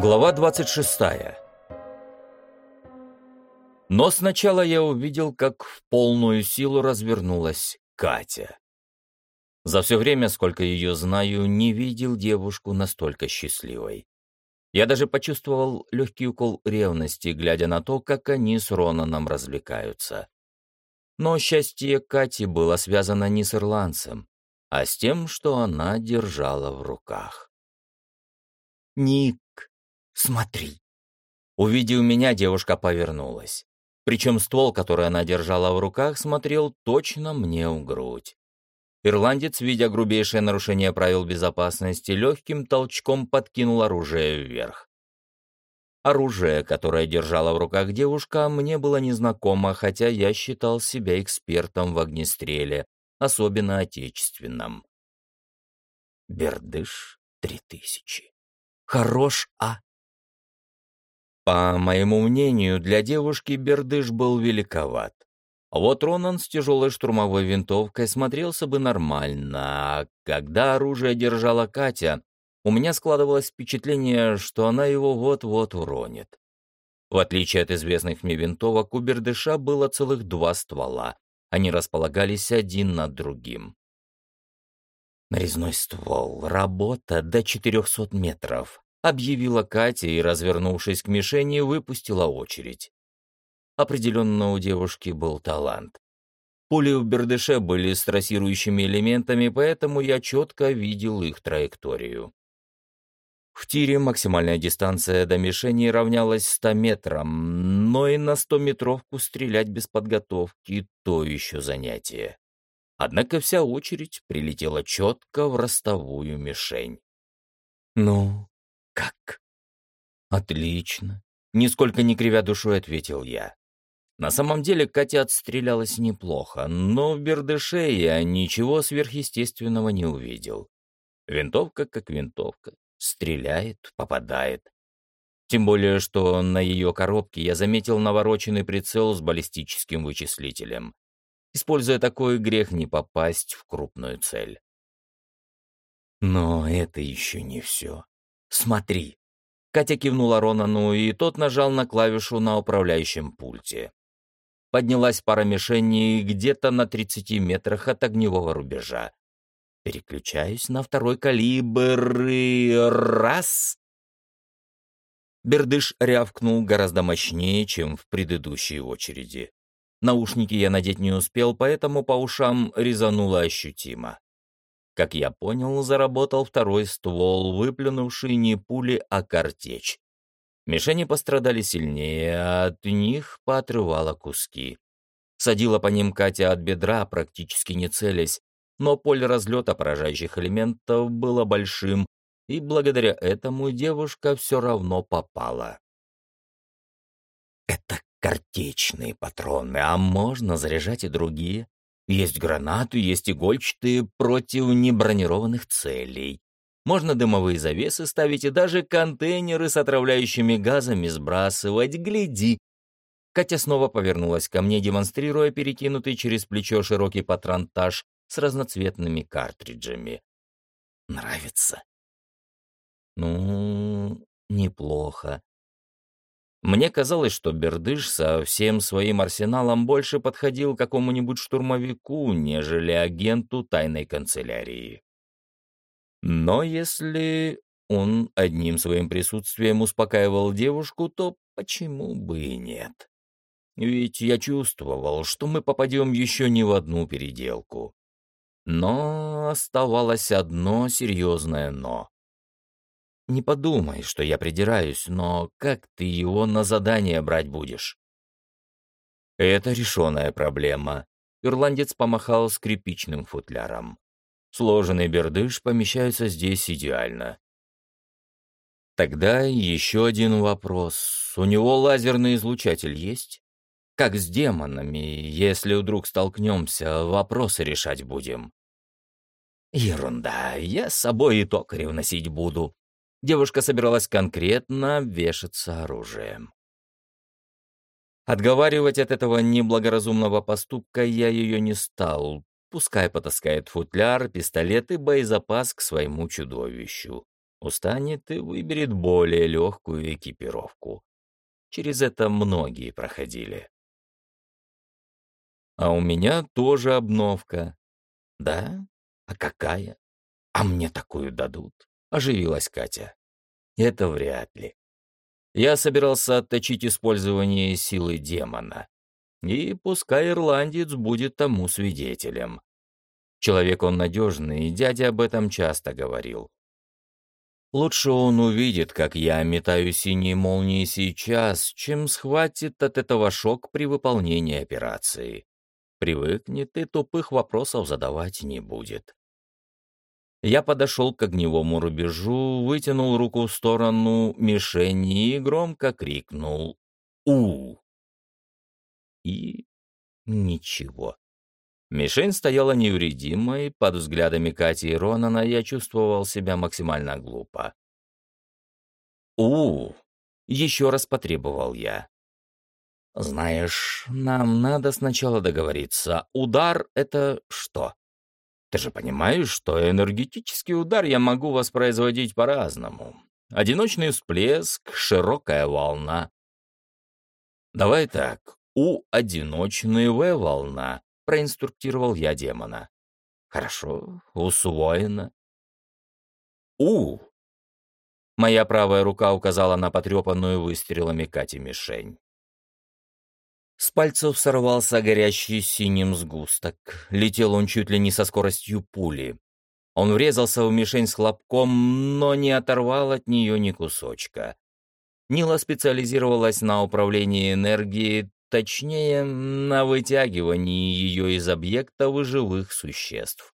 Глава 26. Но сначала я увидел, как в полную силу развернулась Катя. За все время, сколько ее знаю, не видел девушку настолько счастливой. Я даже почувствовал легкий укол ревности, глядя на то, как они с Ронаном развлекаются. Но счастье Кати было связано не с ирландцем, а с тем, что она держала в руках. «Ник, Смотри!» Увидев меня, девушка повернулась. Причем ствол, который она держала в руках, смотрел точно мне в грудь. Ирландец, видя грубейшее нарушение правил безопасности, легким толчком подкинул оружие вверх. Оружие, которое держала в руках девушка, мне было незнакомо, хотя я считал себя экспертом в огнестреле, особенно отечественном. Бердыш 3000. Хорош, а? По моему мнению, для девушки бердыш был великоват. Вот Ронан с тяжелой штурмовой винтовкой смотрелся бы нормально, а когда оружие держала Катя, у меня складывалось впечатление, что она его вот-вот уронит. В отличие от известных мне винтовок, у бердыша было целых два ствола. Они располагались один над другим. Нарезной ствол, работа до 400 метров объявила Катя и, развернувшись к мишени, выпустила очередь. Определенно у девушки был талант. Пули в бердыше были с трассирующими элементами, поэтому я четко видел их траекторию. В тире максимальная дистанция до мишени равнялась 100 метрам, но и на 100-метровку стрелять без подготовки — то еще занятие. Однако вся очередь прилетела четко в ростовую мишень. «Ну, «Как?» «Отлично», — нисколько не кривя душой ответил я. На самом деле Катя отстрелялась неплохо, но в бердыше я ничего сверхъестественного не увидел. Винтовка как винтовка. Стреляет, попадает. Тем более, что на ее коробке я заметил навороченный прицел с баллистическим вычислителем. Используя такой, грех не попасть в крупную цель. Но это еще не все. «Смотри». Катя кивнула Ронану, и тот нажал на клавишу на управляющем пульте. Поднялась пара мишеней где-то на 30 метрах от огневого рубежа. Переключаюсь на второй калибр и... Раз! Бердыш рявкнул гораздо мощнее, чем в предыдущей очереди. Наушники я надеть не успел, поэтому по ушам резануло ощутимо. Как я понял, заработал второй ствол, выплюнувший не пули, а картечь. Мишени пострадали сильнее, а от них поотрывало куски. Садила по ним Катя от бедра, практически не целясь, но поле разлета поражающих элементов было большим, и благодаря этому девушка все равно попала. «Это картечные патроны, а можно заряжать и другие?» Есть гранаты, есть игольчатые против небронированных целей. Можно дымовые завесы ставить и даже контейнеры с отравляющими газами сбрасывать. Гляди. Катя снова повернулась ко мне, демонстрируя перекинутый через плечо широкий патронтаж с разноцветными картриджами. Нравится? Ну, неплохо. Мне казалось, что Бердыш со всем своим арсеналом больше подходил какому-нибудь штурмовику, нежели агенту тайной канцелярии. Но если он одним своим присутствием успокаивал девушку, то почему бы и нет? Ведь я чувствовал, что мы попадем еще не в одну переделку. Но оставалось одно серьезное «но». Не подумай, что я придираюсь, но как ты его на задание брать будешь? Это решенная проблема. Ирландец помахал скрипичным футляром. Сложенный бердыш помещается здесь идеально. Тогда еще один вопрос. У него лазерный излучатель есть? Как с демонами, если вдруг столкнемся, вопросы решать будем? Ерунда, я с собой и токарев носить буду. Девушка собиралась конкретно вешаться оружием. Отговаривать от этого неблагоразумного поступка я ее не стал. Пускай потаскает футляр, пистолет и боезапас к своему чудовищу. устанет и выберет более легкую экипировку. Через это многие проходили. А у меня тоже обновка. Да? А какая? А мне такую дадут? Оживилась Катя. Это вряд ли. Я собирался отточить использование силы демона. И пускай ирландец будет тому свидетелем. Человек он надежный, и дядя об этом часто говорил. Лучше он увидит, как я метаю синие молнии сейчас, чем схватит от этого шок при выполнении операции. Привыкнет и тупых вопросов задавать не будет. Я подошел к огневому рубежу, вытянул руку в сторону мишени и громко крикнул «У!». И ничего. Мишень стояла невредимой, под взглядами Кати и Ронана я чувствовал себя максимально глупо. «У!» — еще раз потребовал я. «Знаешь, нам надо сначала договориться. Удар — это что?» Ты же понимаешь, что энергетический удар я могу воспроизводить по-разному. Одиночный всплеск, широкая волна. Давай так, У одиночный В-волна, проинструктировал я демона. Хорошо, усвоено. У! Моя правая рука указала на потрепанную выстрелами Кати мишень. С пальцев сорвался горящий синим сгусток. Летел он чуть ли не со скоростью пули. Он врезался в мишень с хлопком, но не оторвал от нее ни кусочка. Нила специализировалась на управлении энергией, точнее, на вытягивании ее из объекта живых существ.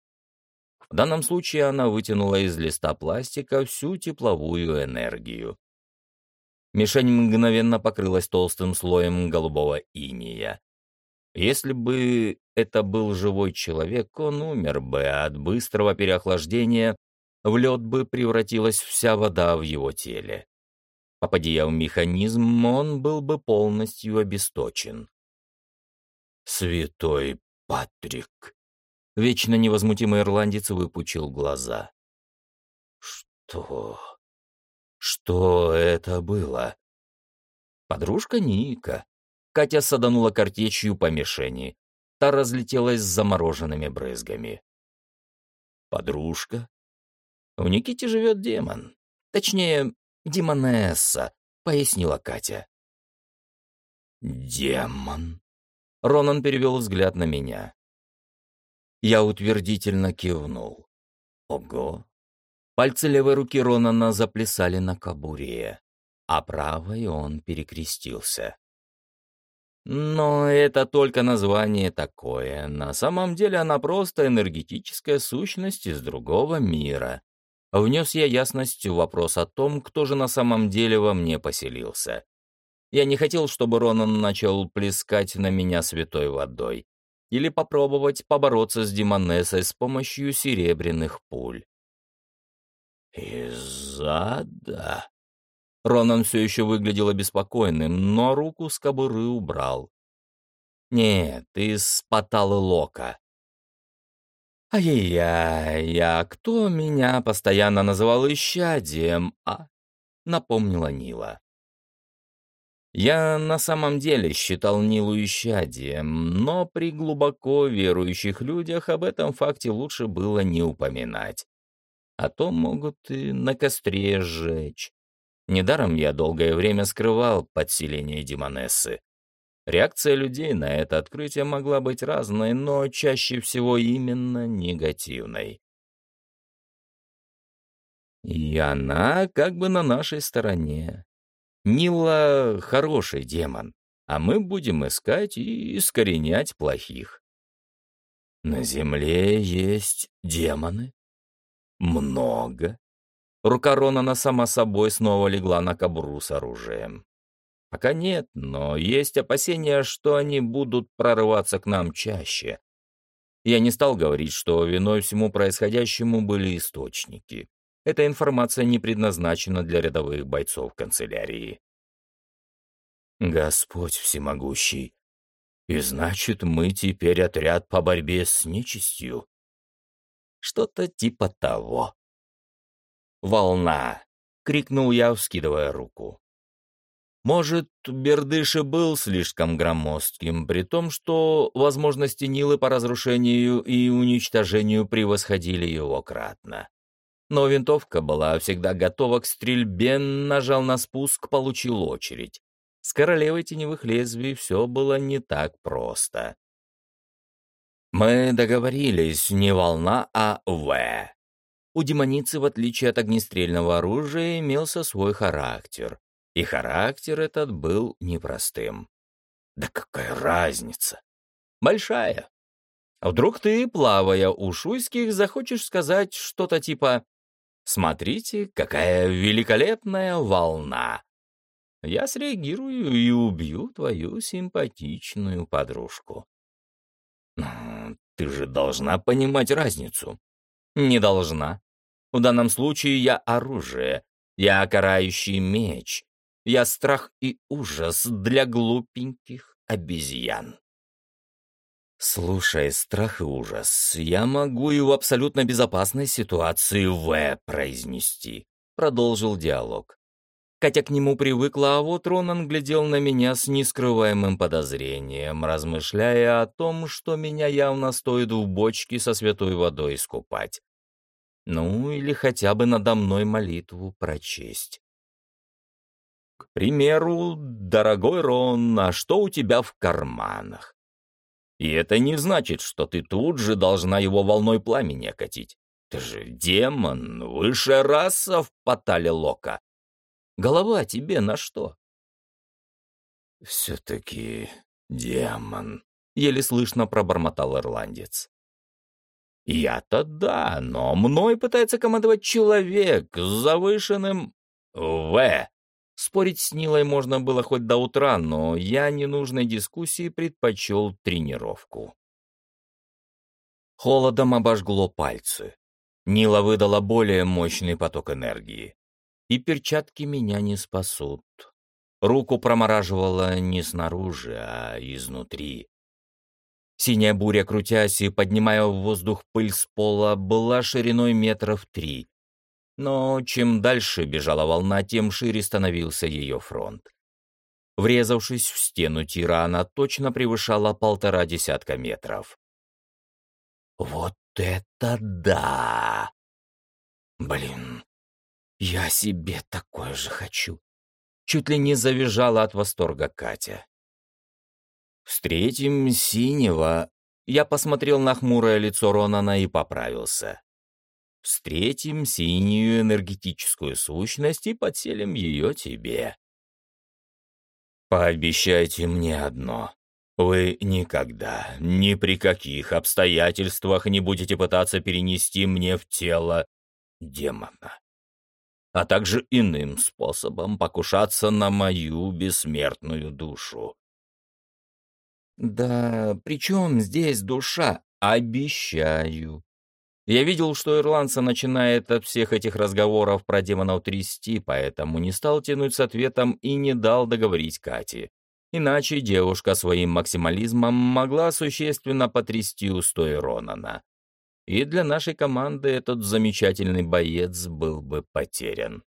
В данном случае она вытянула из листа пластика всю тепловую энергию. Мишень мгновенно покрылась толстым слоем голубого иния. Если бы это был живой человек, он умер бы от быстрого переохлаждения, в лед бы превратилась вся вода в его теле. Попади я в механизм, он был бы полностью обесточен. «Святой Патрик!» Вечно невозмутимый ирландец выпучил глаза. «Что?» Что это было? Подружка Ника. Катя саданула картечью по мишени. Та разлетелась с замороженными брызгами. Подружка? В Никите живет демон. Точнее, демонесса, пояснила Катя. Демон? Ронан перевел взгляд на меня. Я утвердительно кивнул. Ого, Пальцы левой руки Ронана заплясали на кобуре, а правой он перекрестился. Но это только название такое. На самом деле она просто энергетическая сущность из другого мира. Внес я ясность в вопрос о том, кто же на самом деле во мне поселился. Я не хотел, чтобы Ронан начал плескать на меня святой водой или попробовать побороться с Демонессой с помощью серебряных пуль. «Из ада?» Ронан все еще выглядел обеспокоенным, но руку с кобуры убрал. «Нет, из Паталы Лока». «Ай-яй-яй, а кто меня постоянно называл исчадием, а?» — напомнила Нила. Я на самом деле считал Нилу исчадием, но при глубоко верующих людях об этом факте лучше было не упоминать а то могут и на костре сжечь. Недаром я долгое время скрывал подселение Демонессы. Реакция людей на это открытие могла быть разной, но чаще всего именно негативной. И она как бы на нашей стороне. Нила — хороший демон, а мы будем искать и искоренять плохих. На земле есть демоны? Много. Рука Ронана сама собой снова легла на кобру с оружием. Пока нет, но есть опасения, что они будут прорываться к нам чаще. Я не стал говорить, что виной всему происходящему были источники. Эта информация не предназначена для рядовых бойцов канцелярии. Господь всемогущий. И значит, мы теперь отряд по борьбе с нечистью? Что-то типа того. волна!» — крикнул я, вскидывая руку. Может, Бердыш был слишком громоздким, при том, что возможности Нилы по разрушению и уничтожению превосходили его кратно. Но винтовка была всегда готова к стрельбе, нажал на спуск, получил очередь. С королевой теневых лезвий все было не так просто. Мы договорились, не волна, а В. У демоницы, в отличие от огнестрельного оружия, имелся свой характер. И характер этот был непростым. Да какая разница? Большая. Вдруг ты, плавая у шуйских, захочешь сказать что-то типа «Смотрите, какая великолепная волна!» Я среагирую и убью твою симпатичную подружку. Ты же должна понимать разницу. Не должна. В данном случае я оружие, я карающий меч, я страх и ужас для глупеньких обезьян. Слушай, страх и ужас, я могу и в абсолютно безопасной ситуации «В» произнести, продолжил диалог. Катя к нему привыкла, а вот Ронан глядел на меня с нескрываемым подозрением, размышляя о том, что меня явно стоит в бочке со святой водой искупать. Ну, или хотя бы надо мной молитву прочесть. К примеру, дорогой Рон, а что у тебя в карманах? И это не значит, что ты тут же должна его волной пламени окатить. Ты же демон, высшая раса в потале Лока. Голова тебе на что? Все-таки демон, еле слышно пробормотал ирландец. Я-то да, но мной пытается командовать человек с завышенным «В». Спорить с Нилой можно было хоть до утра, но я ненужной дискуссии предпочел тренировку. Холодом обожгло пальцы. Нила выдала более мощный поток энергии. И перчатки меня не спасут. Руку промораживала не снаружи, а изнутри. Синяя буря, крутясь и поднимая в воздух пыль с пола, была шириной метров три, но чем дальше бежала волна, тем шире становился ее фронт. Врезавшись в стену тира, она точно превышала полтора десятка метров. «Вот это да! Блин, я себе такое же хочу!» Чуть ли не завизжала от восторга Катя. «Встретим синего!» Я посмотрел на хмурое лицо Ронана и поправился. Встретим синюю энергетическую сущность и подселим ее тебе. Пообещайте мне одно. Вы никогда, ни при каких обстоятельствах не будете пытаться перенести мне в тело демона, а также иным способом покушаться на мою бессмертную душу. Да при чем здесь душа? Обещаю. Я видел, что ирландца начинает от всех этих разговоров про демонов трясти, поэтому не стал тянуть с ответом и не дал договорить Кате. Иначе девушка своим максимализмом могла существенно потрясти устои Ронана. И для нашей команды этот замечательный боец был бы потерян.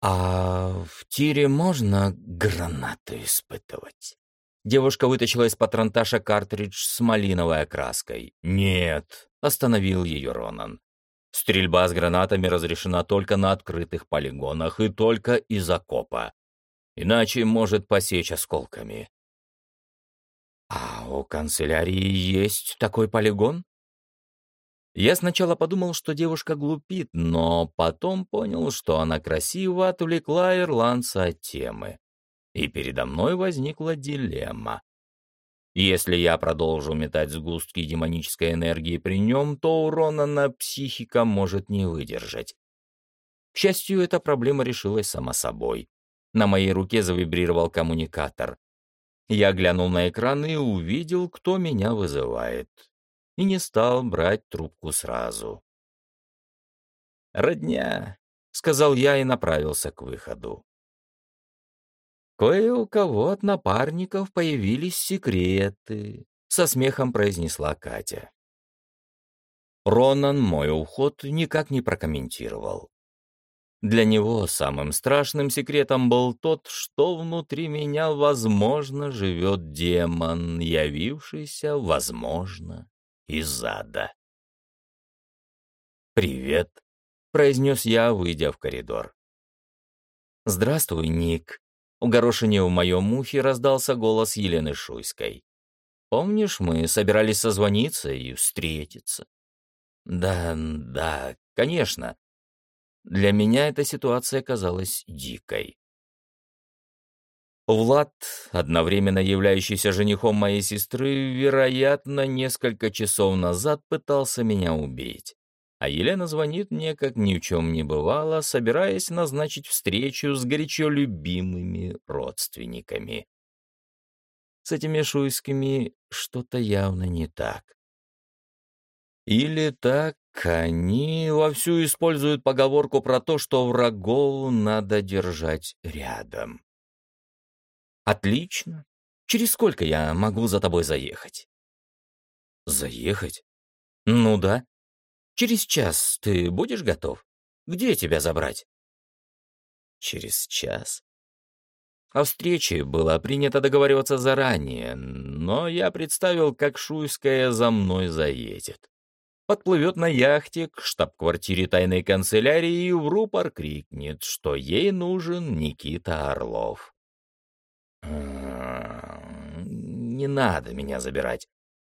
«А в тире можно гранату испытывать?» Девушка вытащила из патронташа картридж с малиновой окраской. «Нет», — остановил ее Ронан. «Стрельба с гранатами разрешена только на открытых полигонах и только из окопа. Иначе может посечь осколками». «А у канцелярии есть такой полигон?» Я сначала подумал, что девушка глупит, но потом понял, что она красиво отвлекла ирландца от темы и передо мной возникла дилемма. Если я продолжу метать сгустки демонической энергии при нем, то урона на психика может не выдержать. К счастью, эта проблема решилась сама собой. На моей руке завибрировал коммуникатор. Я глянул на экран и увидел, кто меня вызывает. И не стал брать трубку сразу. «Родня», — сказал я и направился к выходу. «Кое у кого от напарников появились секреты», — со смехом произнесла Катя. Ронан мой уход никак не прокомментировал. Для него самым страшным секретом был тот, что внутри меня, возможно, живет демон, явившийся, возможно, из ада. «Привет», — произнес я, выйдя в коридор. «Здравствуй, Ник», — у горошине в моем ухе раздался голос Елены Шуйской. «Помнишь, мы собирались созвониться и встретиться?» «Да, да, конечно», для меня эта ситуация казалась дикой. Влад, одновременно являющийся женихом моей сестры, вероятно, несколько часов назад пытался меня убить. А Елена звонит мне, как ни в чем не бывало, собираясь назначить встречу с горячо любимыми родственниками. С этими шуйскими что-то явно не так. Или так они вовсю используют поговорку про то, что врагов надо держать рядом. Отлично. Через сколько я могу за тобой заехать? Заехать? Ну да. Через час ты будешь готов? Где тебя забрать? Через час. О встрече было принято договариваться заранее, но я представил, как Шуйская за мной заедет подплывет на яхте к штаб-квартире тайной канцелярии и в рупор крикнет, что ей нужен Никита Орлов. «Не надо меня забирать.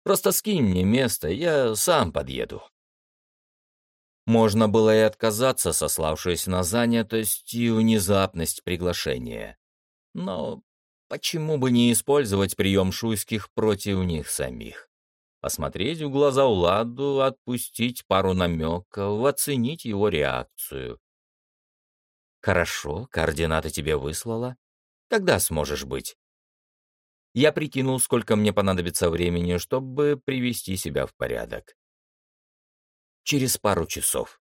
Просто скинь мне место, я сам подъеду». Можно было и отказаться, сославшись на занятость и внезапность приглашения. Но почему бы не использовать прием шуйских против них самих? посмотреть в глаза Уладу, отпустить пару намеков, оценить его реакцию. «Хорошо, координаты тебе выслала. Когда сможешь быть?» Я прикинул, сколько мне понадобится времени, чтобы привести себя в порядок. Через пару часов.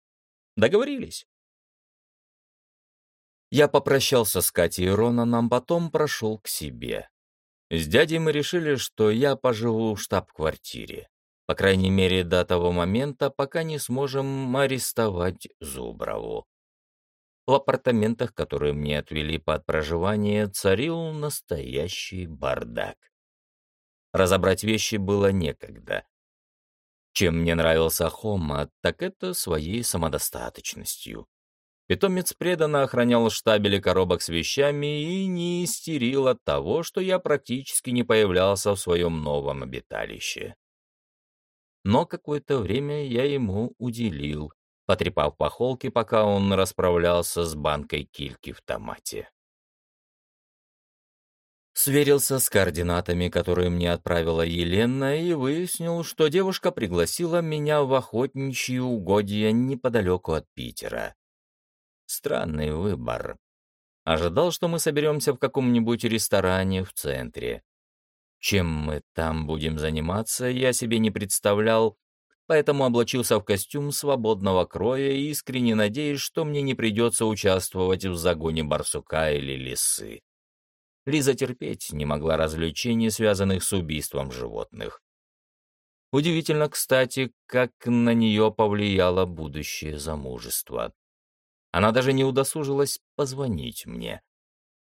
Договорились? Я попрощался с Катей и Ронаном, потом прошел к себе. С дядей мы решили, что я поживу в штаб-квартире. По крайней мере, до того момента, пока не сможем арестовать Зуброву. В апартаментах, которые мне отвели под проживание, царил настоящий бардак. Разобрать вещи было некогда. Чем мне нравился Хома, так это своей самодостаточностью. Питомец преданно охранял штабели коробок с вещами и не истерил от того, что я практически не появлялся в своем новом обиталище. Но какое-то время я ему уделил, потрепав по холке, пока он расправлялся с банкой кильки в томате. Сверился с координатами, которые мне отправила Елена, и выяснил, что девушка пригласила меня в охотничьи угодья неподалеку от Питера. Странный выбор. Ожидал, что мы соберемся в каком-нибудь ресторане в центре. Чем мы там будем заниматься, я себе не представлял, поэтому облачился в костюм свободного кроя и искренне надеясь, что мне не придется участвовать в загоне барсука или лисы. Лиза терпеть не могла развлечений, связанных с убийством животных. Удивительно, кстати, как на нее повлияло будущее замужество. Она даже не удосужилась позвонить мне.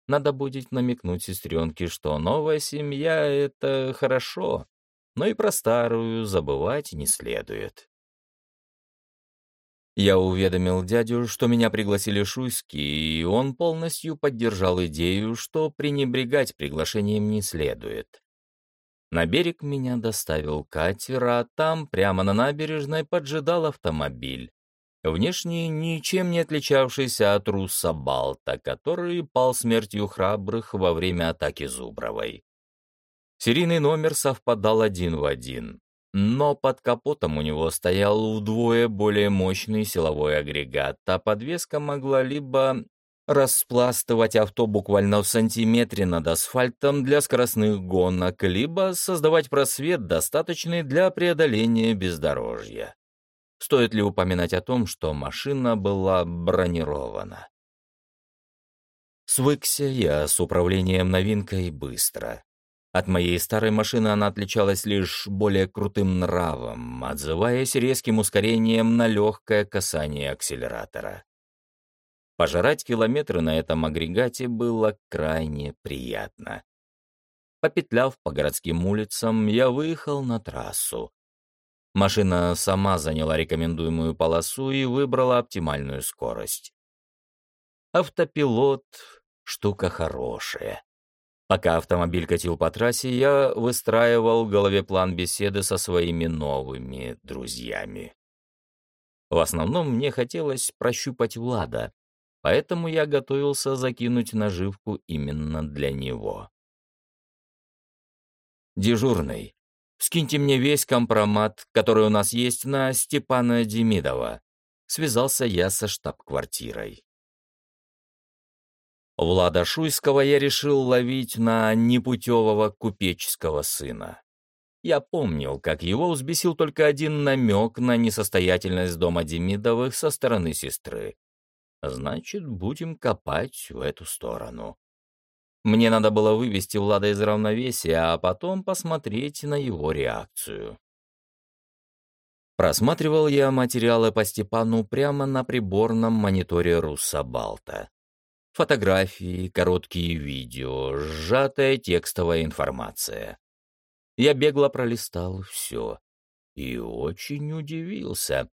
Надо будет намекнуть сестренке, что новая семья — это хорошо, но и про старую забывать не следует. Я уведомил дядю, что меня пригласили Шуйски, и он полностью поддержал идею, что пренебрегать приглашением не следует. На берег меня доставил катер, а там, прямо на набережной, поджидал автомобиль внешне ничем не отличавшийся от Руса Балта, который пал смертью храбрых во время атаки Зубровой. Серийный номер совпадал один в один, но под капотом у него стоял вдвое более мощный силовой агрегат, а подвеска могла либо распластывать авто буквально в сантиметре над асфальтом для скоростных гонок, либо создавать просвет, достаточный для преодоления бездорожья. Стоит ли упоминать о том, что машина была бронирована? Свыкся я с управлением новинкой быстро. От моей старой машины она отличалась лишь более крутым нравом, отзываясь резким ускорением на легкое касание акселератора. Пожрать километры на этом агрегате было крайне приятно. Попетляв по городским улицам, я выехал на трассу. Машина сама заняла рекомендуемую полосу и выбрала оптимальную скорость. Автопилот — штука хорошая. Пока автомобиль катил по трассе, я выстраивал в голове план беседы со своими новыми друзьями. В основном мне хотелось прощупать Влада, поэтому я готовился закинуть наживку именно для него. «Дежурный, скиньте мне весь компромат, который у нас есть на Степана Демидова», связался я со штаб-квартирой. Влада Шуйского я решил ловить на непутевого купеческого сына. Я помнил, как его взбесил только один намек на несостоятельность дома Демидовых со стороны сестры. Значит, будем копать в эту сторону. Мне надо было вывести Влада из равновесия, а потом посмотреть на его реакцию. Просматривал я материалы по Степану прямо на приборном мониторе Руссобалта. Фотографии, короткие видео, сжатая текстовая информация. Я бегло пролистал все и очень удивился,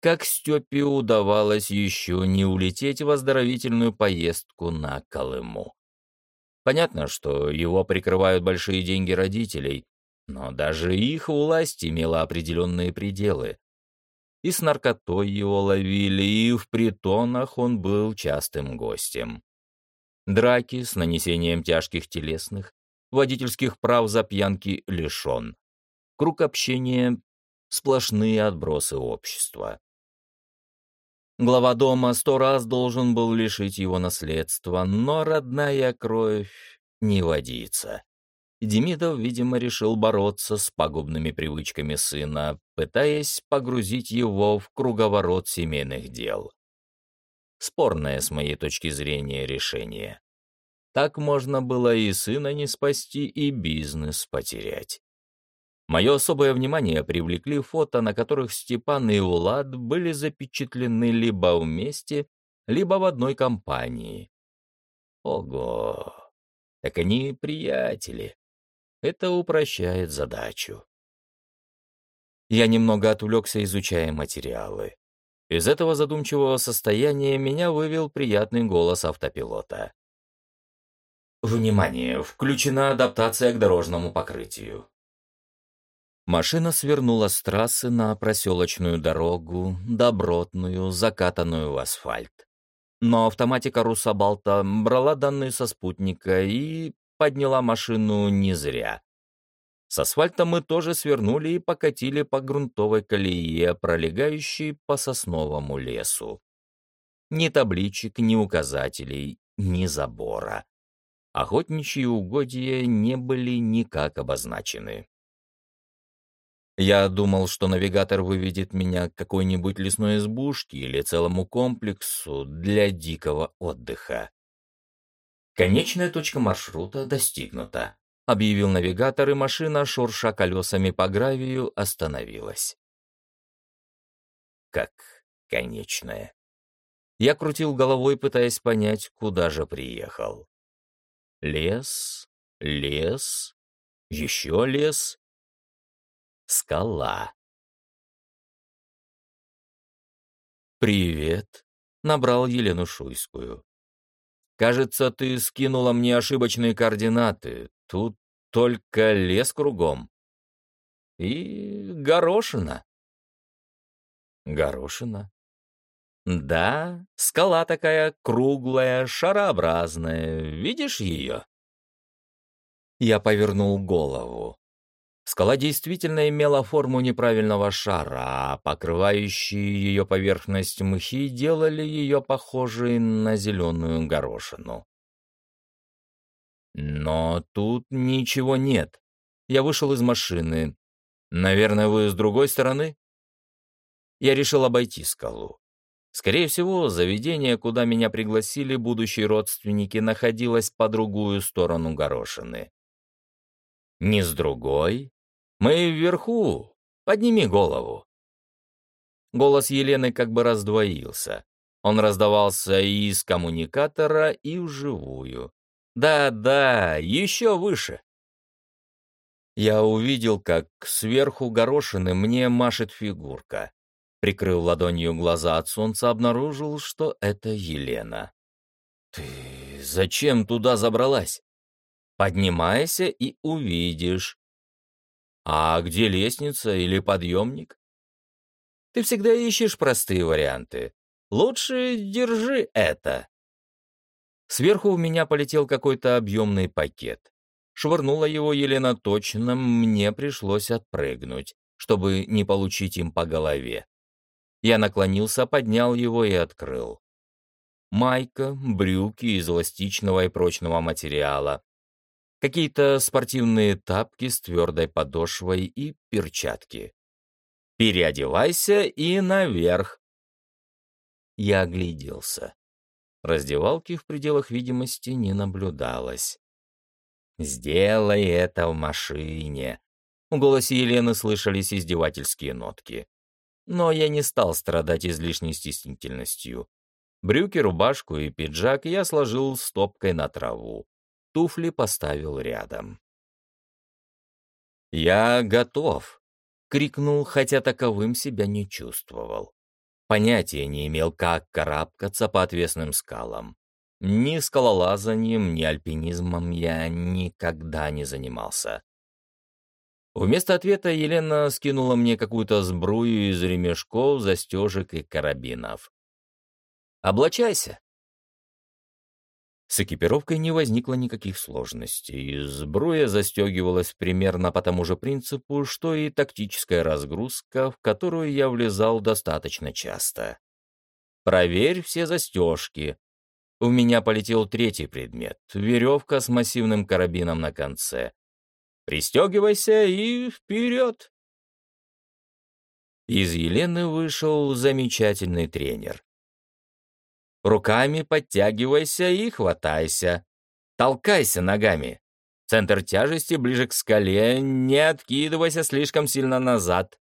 как Степе удавалось еще не улететь в оздоровительную поездку на Колыму. Понятно, что его прикрывают большие деньги родителей, но даже их власть имела определенные пределы. И с наркотой его ловили, и в притонах он был частым гостем. Драки с нанесением тяжких телесных, водительских прав за пьянки лишен. Круг общения — сплошные отбросы общества. Глава дома сто раз должен был лишить его наследства, но родная кровь не водится. Демидов, видимо, решил бороться с пагубными привычками сына, пытаясь погрузить его в круговорот семейных дел. Спорное, с моей точки зрения, решение. Так можно было и сына не спасти, и бизнес потерять. Мое особое внимание привлекли фото, на которых Степан и Влад были запечатлены либо вместе, либо в одной компании. Ого! Так они приятели. Это упрощает задачу. Я немного отвлекся, изучая материалы. Из этого задумчивого состояния меня вывел приятный голос автопилота. Внимание! Включена адаптация к дорожному покрытию. Машина свернула с трассы на проселочную дорогу, добротную, закатанную в асфальт. Но автоматика Русабалта брала данные со спутника и подняла машину не зря. С асфальта мы тоже свернули и покатили по грунтовой колее, пролегающей по сосновому лесу. Ни табличек, ни указателей, ни забора. Охотничьи угодья не были никак обозначены. Я думал, что навигатор выведет меня к какой-нибудь лесной избушке или целому комплексу для дикого отдыха. «Конечная точка маршрута достигнута», — объявил навигатор, и машина, шурша колесами по гравию, остановилась. Как конечная? Я крутил головой, пытаясь понять, куда же приехал. Лес, лес, еще лес, скала. «Привет», — набрал Елену Шуйскую. Кажется, ты скинула мне ошибочные координаты. Тут только лес кругом. И горошина. Горошина? Да, скала такая круглая, шарообразная. Видишь ее? Я повернул голову. Скала действительно имела форму неправильного шара, а покрывающие ее поверхность мхи делали ее похожей на зеленую горошину. Но тут ничего нет. Я вышел из машины. Наверное, вы с другой стороны? Я решил обойти скалу. Скорее всего, заведение, куда меня пригласили будущие родственники, находилось по другую сторону горошины. Не с другой, мы вверху. Подними голову. Голос Елены как бы раздвоился. Он раздавался и из коммуникатора, и вживую. Да-да, еще выше. Я увидел, как сверху горошины мне машет фигурка. Прикрыл ладонью глаза от солнца, обнаружил, что это Елена. «Ты зачем туда забралась?» «Поднимайся и увидишь». «А где лестница или подъемник?» «Ты всегда ищешь простые варианты. Лучше держи это». Сверху у меня полетел какой-то объемный пакет. Швырнула его Елена точно, мне пришлось отпрыгнуть, чтобы не получить им по голове. Я наклонился, поднял его и открыл. Майка, брюки из эластичного и прочного материала, какие-то спортивные тапки с твердой подошвой и перчатки. «Переодевайся и наверх!» Я огляделся. Раздевалки в пределах видимости не наблюдалось. «Сделай это в машине!» В голосе Елены слышались издевательские нотки. Но я не стал страдать излишней стеснительностью. Брюки, рубашку и пиджак я сложил стопкой на траву. Туфли поставил рядом. «Я готов!» — крикнул, хотя таковым себя не чувствовал. Понятия не имел, как карабкаться по отвесным скалам. Ни скалолазанием, ни альпинизмом я никогда не занимался. Вместо ответа Елена скинула мне какую-то сбрую из ремешков, застежек и карабинов. «Облачайся!» С экипировкой не возникло никаких сложностей. Сбруя застегивалась примерно по тому же принципу, что и тактическая разгрузка, в которую я влезал достаточно часто. «Проверь все застежки», у меня полетел третий предмет — веревка с массивным карабином на конце. Пристегивайся и вперед! Из Елены вышел замечательный тренер. Руками подтягивайся и хватайся. Толкайся ногами. Центр тяжести ближе к скале, не откидывайся слишком сильно назад.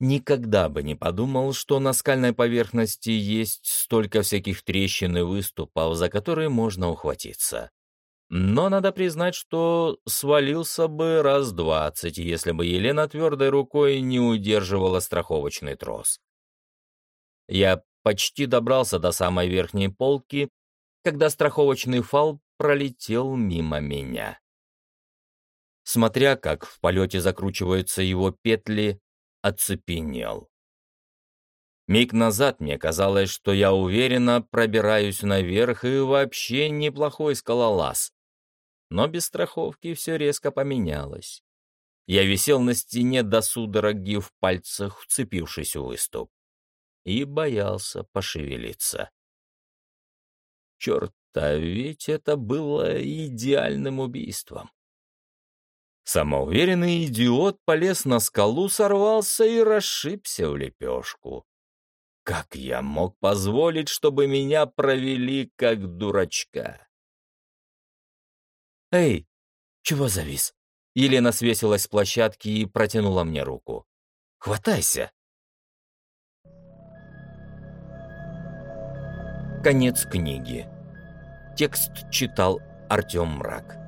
Никогда бы не подумал, что на скальной поверхности есть столько всяких трещин и выступов, за которые можно ухватиться. Но надо признать, что свалился бы раз двадцать, если бы Елена твердой рукой не удерживала страховочный трос. Я почти добрался до самой верхней полки, когда страховочный фал пролетел мимо меня. Смотря как в полете закручиваются его петли, оцепенел. Миг назад мне казалось, что я уверенно пробираюсь наверх и вообще неплохой скалолаз. Но без страховки все резко поменялось. Я висел на стене до судороги в пальцах, вцепившись в выступ, и боялся пошевелиться. Черт, а ведь это было идеальным убийством. Самоуверенный идиот полез на скалу, сорвался и расшибся в лепешку. Как я мог позволить, чтобы меня провели как дурачка? «Эй, чего завис?» Елена свесилась с площадки и протянула мне руку. «Хватайся!» Конец книги. Текст читал Артем Мрак.